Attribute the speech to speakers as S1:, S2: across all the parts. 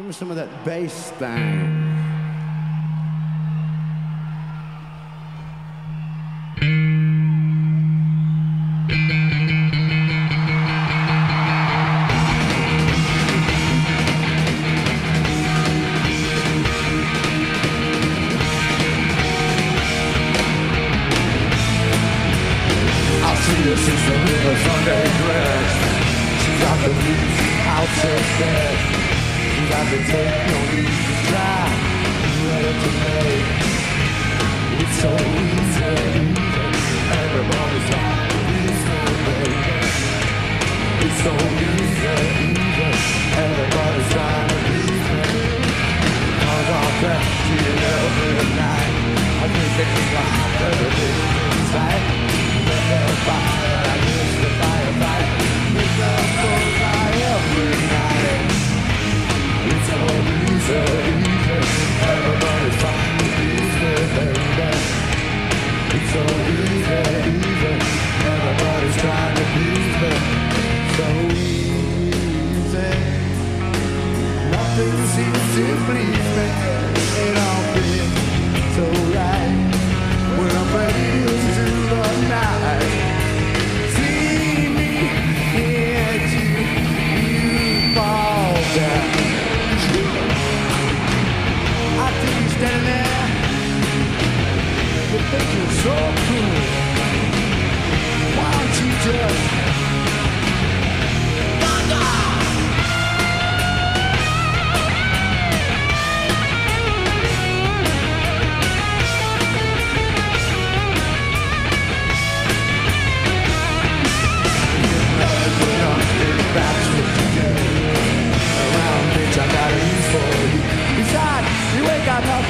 S1: Give me some of that bass thing.
S2: Sunday dress. She's the blues out so bad. Time to take no need to try. Ready to make. It's so easy. Nothing seems to please me. It all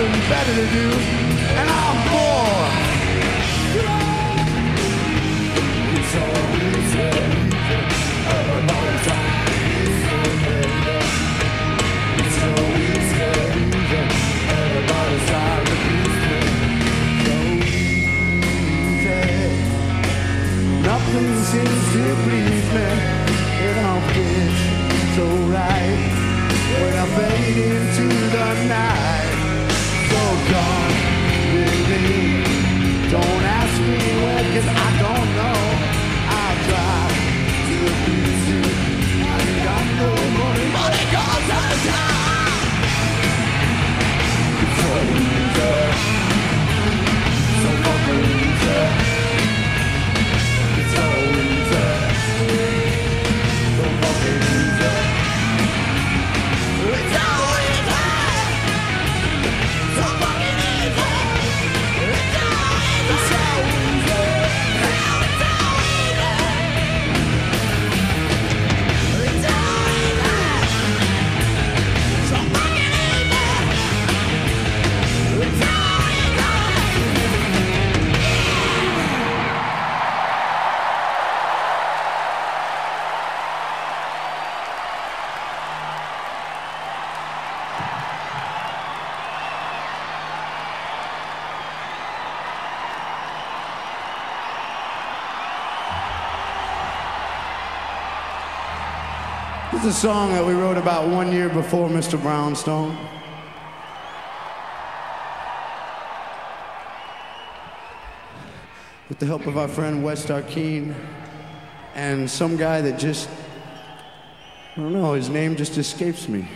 S2: nothing better to do, and I'm bored. It's so easy. Everybody's. It's so easy. Everybody's to please. Nothing seems to please me. It all feels so right when I fade into the night. I
S1: Is a song that we wrote about one year before Mr. Brownstone. With the help of our friend West Arkeen and some guy that just, I don't know, his name just escapes me.